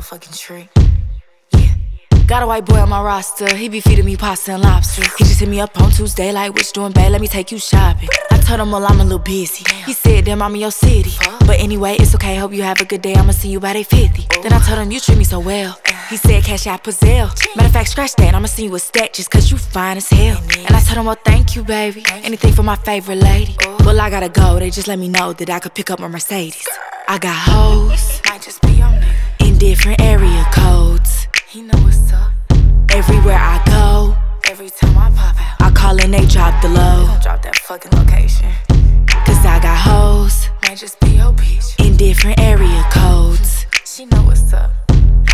fucking trick. Yeah. Got a white boy on my roster, he be feeding me pasta and lobster. He just hit me up on Tuesday, like, what you doing, babe? Let me take you shopping. I told him, well, I'm a little busy. He said, damn, I'm in your city. But anyway, it's okay, hope you have a good day. I'ma see you by day 50. Then I told him, you treat me so well. He said, cash out Pazelle. Matter of fact, scratch that, I'ma see you a stack just cause you fine as hell. And I told him, well, thank you, baby. Anything for my favorite lady. Well, I gotta go, they just let me know that I could pick up my Mercedes. I got hoes Might just be in different area codes. He know what's up. Everywhere I go, Every time I pop out, I call and they drop the low. don't drop that fucking location. Cause I got hoes Might just be your bitch. in different area codes. She know what's up.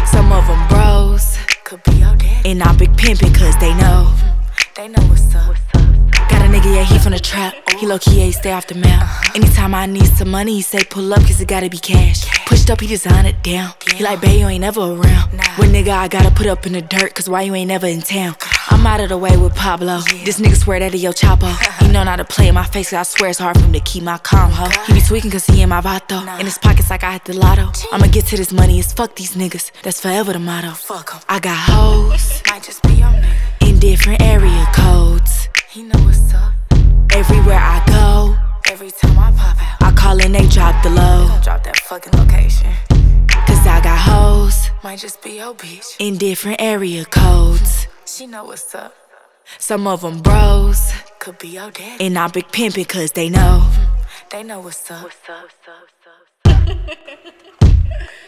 Some of them bros, Could be your daddy. and I big pimpin' cause they know. Mm-hmm. They know what's up. Got a nigga, yeah, he from the trap. He low key, yeah, he stay off the map. Uh-huh. Anytime I need some money, he say pull up, cause it gotta be cash. Pushed up, he design it down. He like, babe, you ain't never around. When nigga, I gotta put up in the dirt, cause why you ain't never in town? I'm out of the way with Pablo. This nigga swear that he El Chapo. He know not to play in my face, cause I swear it's hard for him to keep my calm, ho. He be tweaking cause he in my vato. In his pockets like I hit the lotto. I'ma get to this money, it's fuck these niggas. That's forever the motto. Fuck 'em. I got hoes Might just be your nigga. in different area codes. He know what's up. Everywhere I go, Every time I pop out, I call and they drop the low. don't drop that fucking location. Might just be your bitch. in different area codes. She know what's up. Some of them bros, Could be your daddy. and I big pimpin' cause they know. They know what's up. What's up, what's up, what's up.